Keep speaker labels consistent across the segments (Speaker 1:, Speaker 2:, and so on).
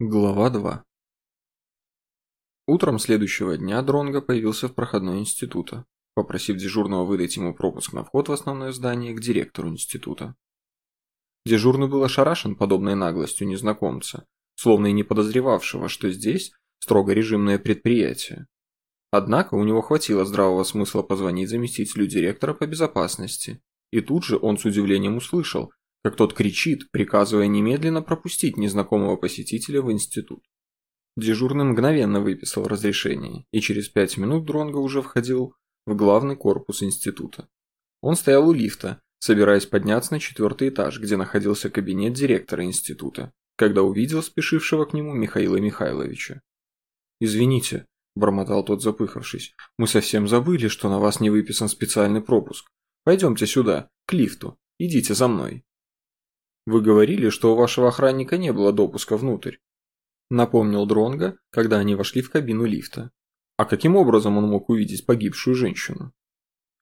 Speaker 1: Глава 2 Утром следующего дня Дронго появился в проходной института, попросив дежурного выдать ему пропуск на вход в основное здание к директору института. Дежурный был ошарашен подобной наглостью незнакомца, словно и не подозревавшего, что здесь строго режимное предприятие. Однако у него хватило здравого смысла позвонить заместителю директора по безопасности, и тут же он с удивлением услышал, как тот кричит, приказывая немедленно пропустить незнакомого посетителя в институт. Дежурный мгновенно выписал разрешение, и через пять минут Дронго уже входил в главный корпус института. Он стоял у лифта, собираясь подняться на четвертый этаж, где находился кабинет директора института, когда увидел спешившего к нему Михаила Михайловича. «Извините», – бормотал тот, запыхавшись, – «мы совсем забыли, что на вас не выписан специальный пропуск. Пойдемте сюда, к лифту, идите за мной». Вы говорили, что у вашего охранника не было допуска внутрь. Напомнил Дронга, когда они вошли в кабину лифта. А каким образом он мог увидеть погибшую женщину?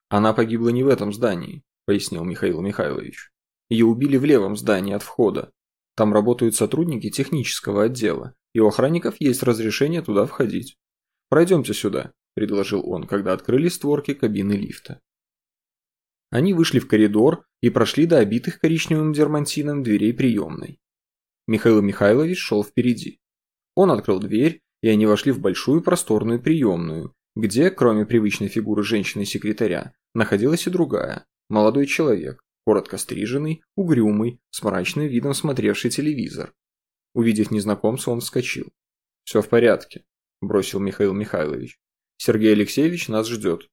Speaker 1: Она погибла не в этом здании, пояснил Михаил Михайлович. Ее убили в левом здании от входа. Там работают сотрудники технического отдела, и у охранников есть разрешение туда входить. Пройдемте сюда, предложил он, когда открылись створки кабины лифта. Они вышли в коридор и прошли до обитых коричневым дермантином дверей приемной. Михаил Михайлович шел впереди. Он открыл дверь, и они вошли в большую просторную приемную, где, кроме привычной фигуры женщины-секретаря, находилась и другая, молодой человек, коротко стриженный, угрюмый, с мрачным видом смотревший телевизор. Увидев незнакомца, он вскочил. «Все в порядке», – бросил Михаил Михайлович. «Сергей Алексеевич нас ждет».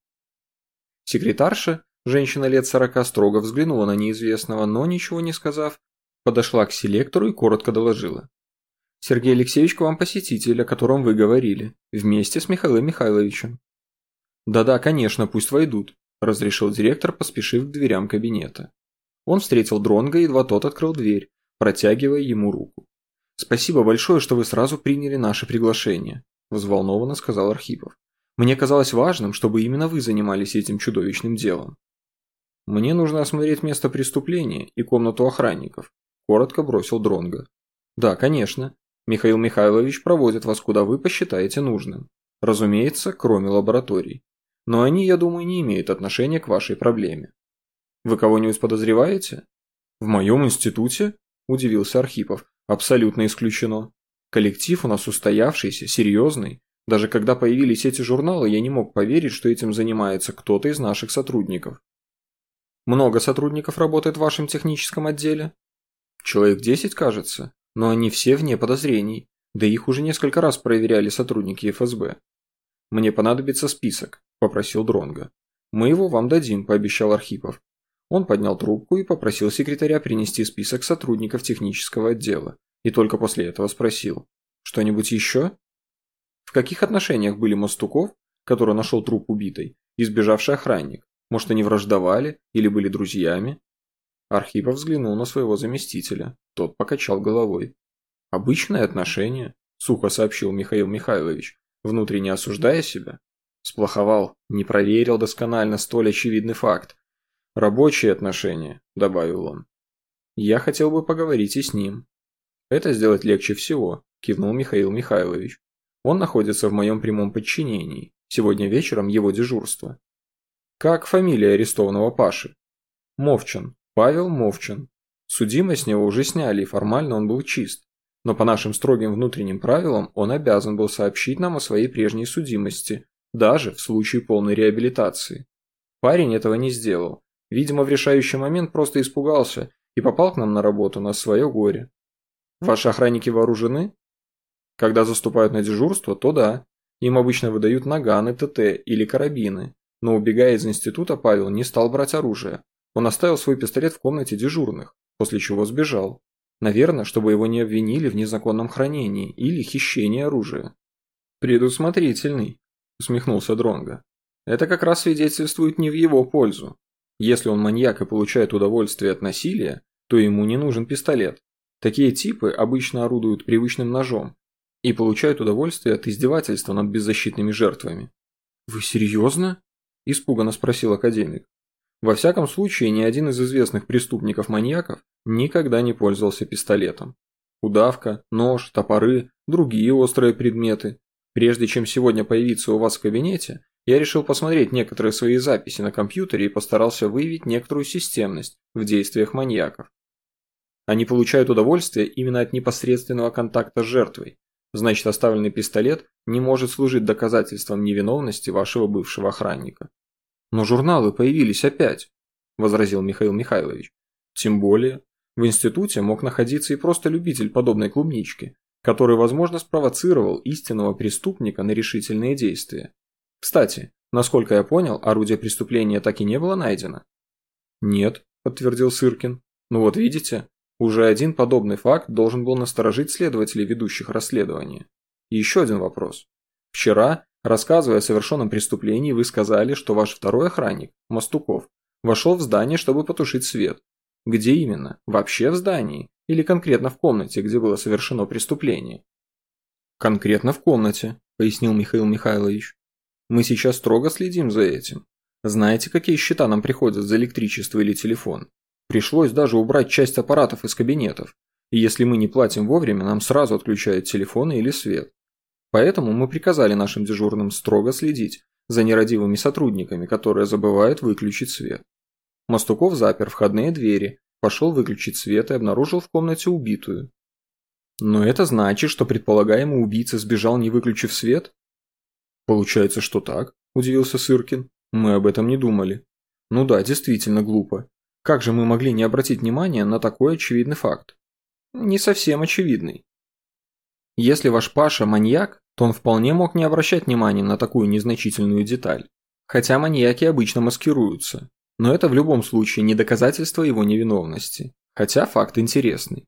Speaker 1: Секретарша, Женщина лет сорока строго взглянула на неизвестного, но, ничего не сказав, подошла к селектору и коротко доложила. «Сергей Алексеевич к вам посетитель, о котором вы говорили, вместе с Михаилом Михайловичем». «Да-да, конечно, пусть войдут», – разрешил директор, поспешив к дверям кабинета. Он встретил Дронга, едва тот открыл дверь, протягивая ему руку. «Спасибо большое, что вы сразу приняли наше приглашение», – взволнованно сказал Архипов. «Мне казалось важным, чтобы именно вы занимались этим чудовищным делом». «Мне нужно осмотреть место преступления и комнату охранников», – коротко бросил Дронга. «Да, конечно. Михаил Михайлович проводит вас куда вы посчитаете нужным. Разумеется, кроме лабораторий. Но они, я думаю, не имеют отношения к вашей проблеме. Вы кого-нибудь подозреваете?» «В моем институте?» – удивился Архипов. «Абсолютно исключено. Коллектив у нас устоявшийся, серьезный. Даже когда появились эти журналы, я не мог поверить, что этим занимается кто-то из наших сотрудников. Много сотрудников работает в вашем техническом отделе? Человек 10, кажется, но они все вне подозрений, да их уже несколько раз проверяли сотрудники ФСБ. Мне понадобится список, попросил Дронга. Мы его вам дадим, пообещал Архипов. Он поднял трубку и попросил секретаря принести список сотрудников технического отдела, и только после этого спросил. Что-нибудь еще? В каких отношениях были Мостуков, который нашел труп убитой, и сбежавший охранник? Может, они враждовали или были друзьями? Архипов взглянул на своего заместителя. Тот покачал головой. «Обычное отношение», – сухо сообщил Михаил Михайлович, внутренне осуждая себя. Сплоховал, не проверил досконально столь очевидный факт. «Рабочие отношения», – добавил он. «Я хотел бы поговорить и с ним». «Это сделать легче всего», – кивнул Михаил Михайлович. «Он находится в моем прямом подчинении. Сегодня вечером его дежурство. Как фамилия арестованного Паши? Мовчан. Павел Мовчан. Судимость с него уже сняли, и формально он был чист. Но по нашим строгим внутренним правилам он обязан был сообщить нам о своей прежней судимости, даже в случае полной реабилитации. Парень этого не сделал. Видимо, в решающий момент просто испугался и попал к нам на работу на свое горе. Ваши охранники вооружены? Когда заступают на дежурство, то да. Им обычно выдают наганы, ТТ или карабины. Но убегая из института, Павел не стал брать оружие. Он оставил свой пистолет в комнате дежурных, после чего сбежал. Наверное, чтобы его не обвинили в незаконном хранении или хищении оружия. «Предусмотрительный», – усмехнулся Дронга. «Это как раз свидетельствует не в его пользу. Если он маньяк и получает удовольствие от насилия, то ему не нужен пистолет. Такие типы обычно орудуют привычным ножом и получают удовольствие от издевательства над беззащитными жертвами». «Вы серьезно?» – испуганно спросил академик. Во всяком случае, ни один из известных преступников-маньяков никогда не пользовался пистолетом. удавка, нож, топоры, другие острые предметы. Прежде чем сегодня появиться у вас в кабинете, я решил посмотреть некоторые свои записи на компьютере и постарался выявить некоторую системность в действиях маньяков. Они получают удовольствие именно от непосредственного контакта с жертвой. Значит, оставленный пистолет не может служить доказательством невиновности вашего бывшего охранника. Но журналы появились опять, возразил Михаил Михайлович. Тем более, в институте мог находиться и просто любитель подобной клубнички, который, возможно, спровоцировал истинного преступника на решительные действия. Кстати, насколько я понял, орудие преступления так и не было найдено. Нет, подтвердил Сыркин. Ну вот видите, уже один подобный факт должен был насторожить следователей, ведущих расследование. И еще один вопрос. Вчера, рассказывая о совершенном преступлении, вы сказали, что ваш второй охранник, Мостуков, вошел в здание, чтобы потушить свет. Где именно? Вообще в здании? Или конкретно в комнате, где было совершено преступление? Конкретно в комнате, пояснил Михаил Михайлович. Мы сейчас строго следим за этим. Знаете, какие счета нам приходят за электричество или телефон? Пришлось даже убрать часть аппаратов из кабинетов. И если мы не платим вовремя, нам сразу отключают телефоны или свет. Поэтому мы приказали нашим дежурным строго следить за нерадивыми сотрудниками, которые забывают выключить свет. Мостуков запер входные двери, пошел выключить свет и обнаружил в комнате убитую. Но это значит, что предполагаемый убийца сбежал, не выключив свет? Получается, что так, удивился Сыркин. Мы об этом не думали. Ну да, действительно глупо. Как же мы могли не обратить внимания на такой очевидный факт? Не совсем очевидный. Если ваш Паша маньяк, то он вполне мог не обращать внимания на такую незначительную деталь. Хотя маньяки обычно маскируются. Но это в любом случае не доказательство его невиновности. Хотя факт интересный.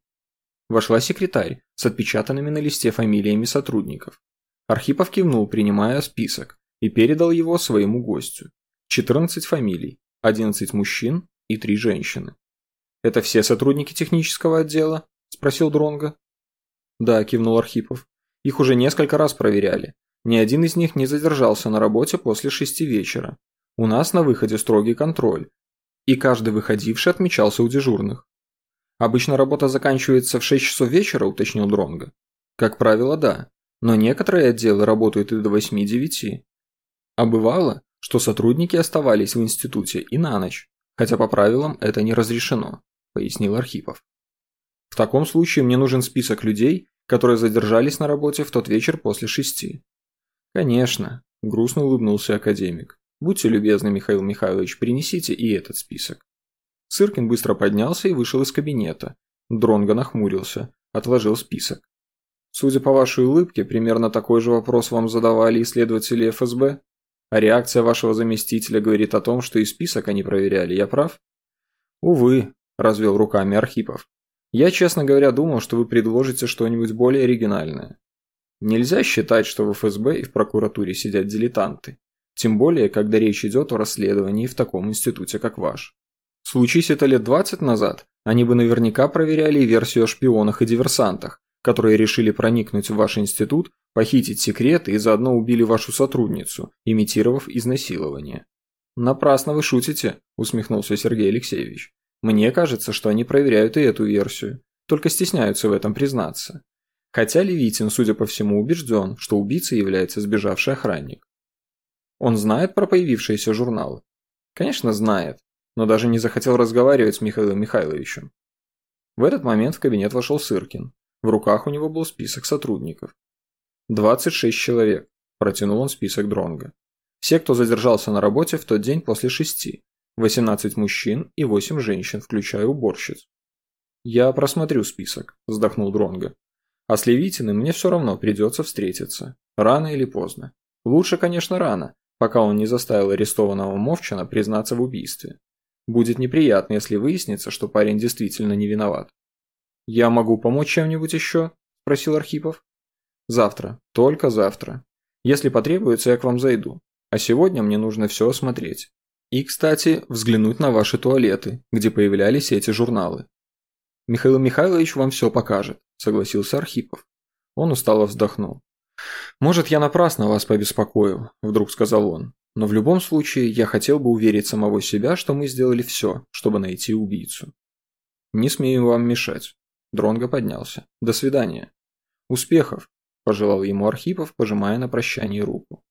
Speaker 1: Вошла секретарь с отпечатанными на листе фамилиями сотрудников. Архипов кивнул, принимая список, и передал его своему гостю. 14 фамилий, 11 мужчин, и три женщины. «Это все сотрудники технического отдела?» – спросил Дронга. «Да», – кивнул Архипов. «Их уже несколько раз проверяли. Ни один из них не задержался на работе после шести вечера. У нас на выходе строгий контроль. И каждый выходивший отмечался у дежурных. Обычно работа заканчивается в 6 часов вечера, уточнил Дронга. Как правило, да. Но некоторые отделы работают и до 8-9. А бывало, что сотрудники оставались в институте и на ночь хотя по правилам это не разрешено», – пояснил Архипов. «В таком случае мне нужен список людей, которые задержались на работе в тот вечер после шести». «Конечно», – грустно улыбнулся академик. «Будьте любезны, Михаил Михайлович, принесите и этот список». Сыркин быстро поднялся и вышел из кабинета. Дронго нахмурился, отложил список. «Судя по вашей улыбке, примерно такой же вопрос вам задавали исследователи ФСБ?» А реакция вашего заместителя говорит о том, что и список они проверяли, я прав? Увы, развел руками Архипов. Я, честно говоря, думал, что вы предложите что-нибудь более оригинальное. Нельзя считать, что в ФСБ и в прокуратуре сидят дилетанты. Тем более, когда речь идет о расследовании в таком институте, как ваш. Случись это лет 20 назад, они бы наверняка проверяли версию о шпионах и диверсантах, которые решили проникнуть в ваш институт похитить секреты и заодно убили вашу сотрудницу, имитировав изнасилование. Напрасно вы шутите, усмехнулся Сергей Алексеевич. Мне кажется, что они проверяют и эту версию, только стесняются в этом признаться. Хотя Левитин, судя по всему, убежден, что убийцей является сбежавший охранник. Он знает про появившиеся журналы? Конечно, знает, но даже не захотел разговаривать с Михаилом Михайловичем. В этот момент в кабинет вошел Сыркин. В руках у него был список сотрудников. 26 человек, протянул он список Дронга. Все, кто задержался на работе в тот день после шести. 18 мужчин и 8 женщин, включая уборщиц. Я просмотрю список, вздохнул Дронга. А с Левитиным мне все равно придется встретиться. Рано или поздно. Лучше, конечно, рано, пока он не заставил арестованного Мовчана признаться в убийстве. Будет неприятно, если выяснится, что парень действительно не виноват. «Я могу помочь чем-нибудь еще?» – спросил Архипов. Завтра. Только завтра. Если потребуется, я к вам зайду. А сегодня мне нужно все осмотреть. И, кстати, взглянуть на ваши туалеты, где появлялись эти журналы. Михаил Михайлович вам все покажет, согласился Архипов. Он устало вздохнул. «Может, я напрасно вас побеспокою», – вдруг сказал он. «Но в любом случае я хотел бы уверить самого себя, что мы сделали все, чтобы найти убийцу. Не смею вам мешать». Дронго поднялся. До свидания. Успехов, пожелал ему Архипов, пожимая на прощание руку.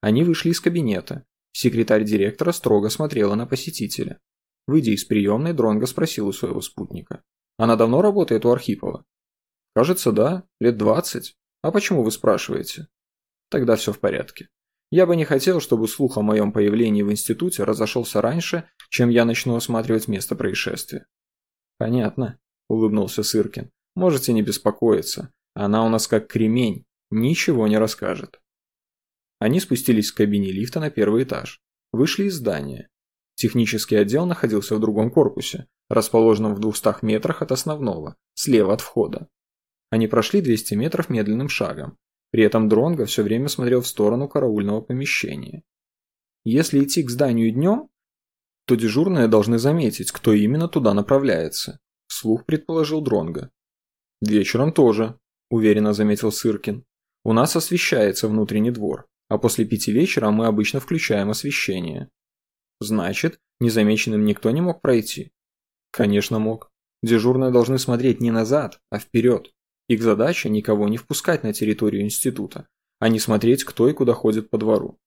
Speaker 1: Они вышли из кабинета. Секретарь директора строго смотрела на посетителя. Выйдя из приемной, Дронго спросил у своего спутника. «Она давно работает у Архипова?» «Кажется, да. Лет двадцать. А почему вы спрашиваете?» «Тогда все в порядке. Я бы не хотел, чтобы слух о моем появлении в институте разошелся раньше, чем я начну осматривать место происшествия». «Понятно», – улыбнулся Сыркин. «Можете не беспокоиться. Она у нас как кремень, ничего не расскажет». Они спустились в кабине лифта на первый этаж, вышли из здания. Технический отдел находился в другом корпусе, расположенном в 200 метрах от основного, слева от входа. Они прошли 200 метров медленным шагом. При этом Дронго все время смотрел в сторону караульного помещения. Если идти к зданию днем, то дежурные должны заметить, кто именно туда направляется. Вслух предположил Дронго. Вечером тоже, уверенно заметил Сыркин. У нас освещается внутренний двор, а после пяти вечера мы обычно включаем освещение. Значит, незамеченным никто не мог пройти? Конечно мог. Дежурные должны смотреть не назад, а вперед. Их задача – никого не впускать на территорию института, а не смотреть, кто и куда ходит по двору.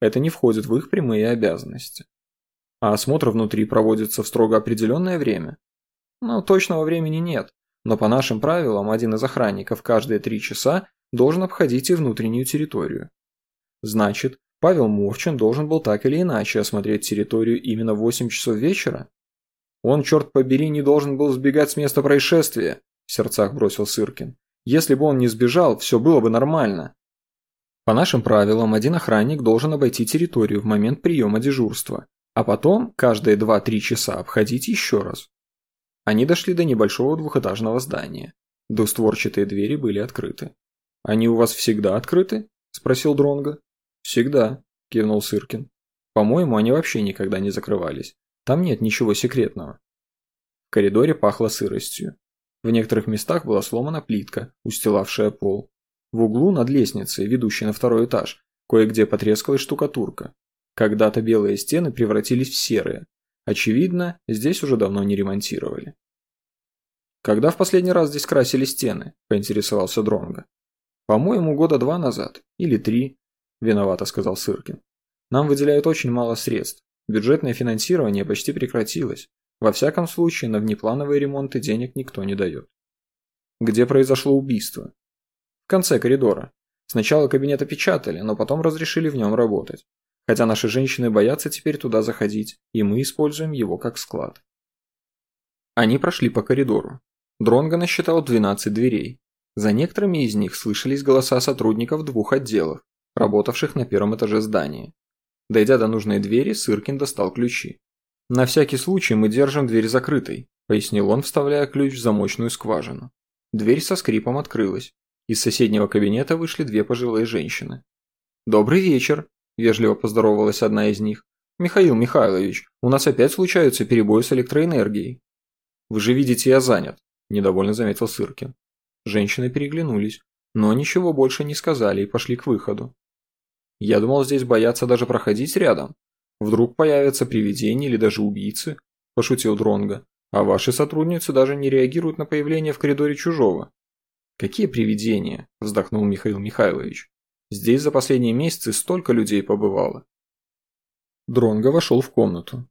Speaker 1: Это не входит в их прямые обязанности. А осмотр внутри проводится в строго определенное время? Ну, точного времени нет, но по нашим правилам один из охранников каждые три часа должен обходить и внутреннюю территорию. Значит, Павел Мовчин должен был так или иначе осмотреть территорию именно в 8 часов вечера? Он, черт побери, не должен был сбегать с места происшествия, в сердцах бросил Сыркин. Если бы он не сбежал, все было бы нормально. По нашим правилам, один охранник должен обойти территорию в момент приема дежурства, а потом каждые 2-3 часа обходить еще раз. Они дошли до небольшого двухэтажного здания. Двустворчатые двери были открыты. «Они у вас всегда открыты?» – спросил Дронго. «Всегда», – кивнул Сыркин. «По-моему, они вообще никогда не закрывались. Там нет ничего секретного». В коридоре пахло сыростью. В некоторых местах была сломана плитка, устилавшая пол. В углу над лестницей, ведущей на второй этаж, кое-где потрескалась штукатурка. Когда-то белые стены превратились в серые. Очевидно, здесь уже давно не ремонтировали. «Когда в последний раз здесь красили стены?» – поинтересовался Дронго. «По-моему, года два назад. Или три. – виновато сказал Сыркин. «Нам выделяют очень мало средств. Бюджетное финансирование почти прекратилось. Во всяком случае, на внеплановые ремонты денег никто не дает». «Где произошло убийство?» «В конце коридора. Сначала кабинет опечатали, но потом разрешили в нем работать. Хотя наши женщины боятся теперь туда заходить, и мы используем его как склад». Они прошли по коридору. Дронго насчитал 12 дверей. За некоторыми из них слышались голоса сотрудников двух отделов, работавших на первом этаже здания. Дойдя до нужной двери, Сыркин достал ключи. «На всякий случай мы держим дверь закрытой», – пояснил он, вставляя ключ в замочную скважину. Дверь со скрипом открылась. Из соседнего кабинета вышли две пожилые женщины. «Добрый вечер», – вежливо поздоровалась одна из них. «Михаил Михайлович, у нас опять случаются перебои с электроэнергией». «Вы же видите, я занят», – недовольно заметил Сыркин. Женщины переглянулись, но ничего больше не сказали и пошли к выходу. Я думал, здесь боятся даже проходить рядом. Вдруг появятся привидения или даже убийцы, пошутил Дронга. А ваши сотрудницы даже не реагируют на появление в коридоре чужого. Какие привидения? вздохнул Михаил Михайлович. Здесь за последние месяцы столько людей побывало. Дронго вошел в комнату.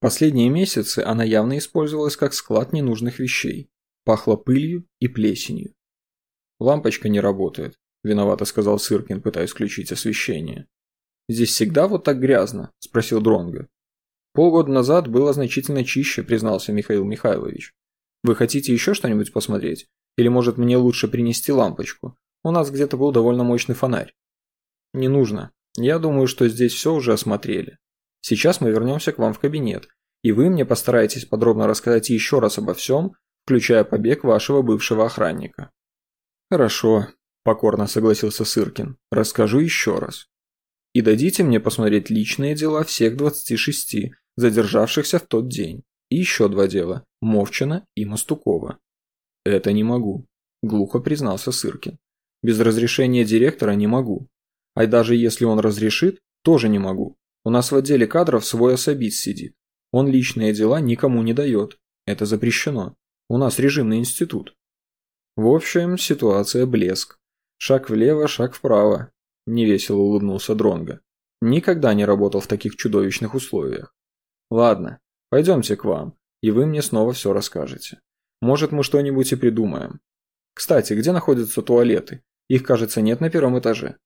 Speaker 1: Последние месяцы она явно использовалась как склад ненужных вещей. Пахло пылью и плесенью. Лампочка не работает. – виновато сказал Сыркин, пытаясь включить освещение. «Здесь всегда вот так грязно?» – спросил Дронго. «Полгода назад было значительно чище», – признался Михаил Михайлович. «Вы хотите еще что-нибудь посмотреть? Или, может, мне лучше принести лампочку? У нас где-то был довольно мощный фонарь». «Не нужно. Я думаю, что здесь все уже осмотрели. Сейчас мы вернемся к вам в кабинет, и вы мне постараетесь подробно рассказать еще раз обо всем, включая побег вашего бывшего охранника». «Хорошо», покорно согласился Сыркин. Расскажу еще раз. И дадите мне посмотреть личные дела всех 26, задержавшихся в тот день. И еще два дела – Мовчина и Мастукова. Это не могу, глухо признался Сыркин. Без разрешения директора не могу. А даже если он разрешит, тоже не могу. У нас в отделе кадров свой особист сидит. Он личные дела никому не дает. Это запрещено. У нас режимный институт. В общем, ситуация блеск. Шаг влево, шаг вправо. Невесело улыбнулся Дронго. Никогда не работал в таких чудовищных условиях. Ладно, пойдемте к вам, и вы мне снова все расскажете. Может, мы что-нибудь и придумаем. Кстати, где находятся туалеты? Их, кажется, нет на первом этаже.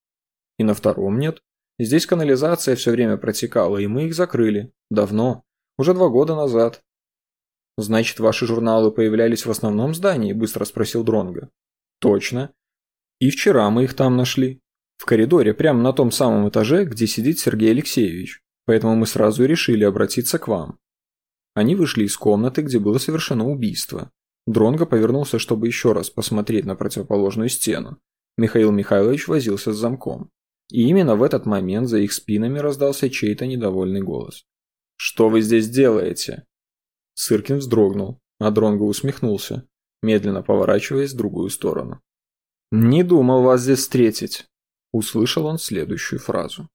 Speaker 1: И на втором нет. Здесь канализация все время протекала, и мы их закрыли. Давно. Уже два года назад. Значит, ваши журналы появлялись в основном здании? Быстро спросил Дронга. Точно. И вчера мы их там нашли. В коридоре, прямо на том самом этаже, где сидит Сергей Алексеевич. Поэтому мы сразу решили обратиться к вам. Они вышли из комнаты, где было совершено убийство. Дронго повернулся, чтобы еще раз посмотреть на противоположную стену. Михаил Михайлович возился с замком. И именно в этот момент за их спинами раздался чей-то недовольный голос. «Что вы здесь делаете?» Сыркин вздрогнул, а Дронго усмехнулся, медленно поворачиваясь в другую сторону. «Не думал вас здесь встретить», – услышал он следующую фразу.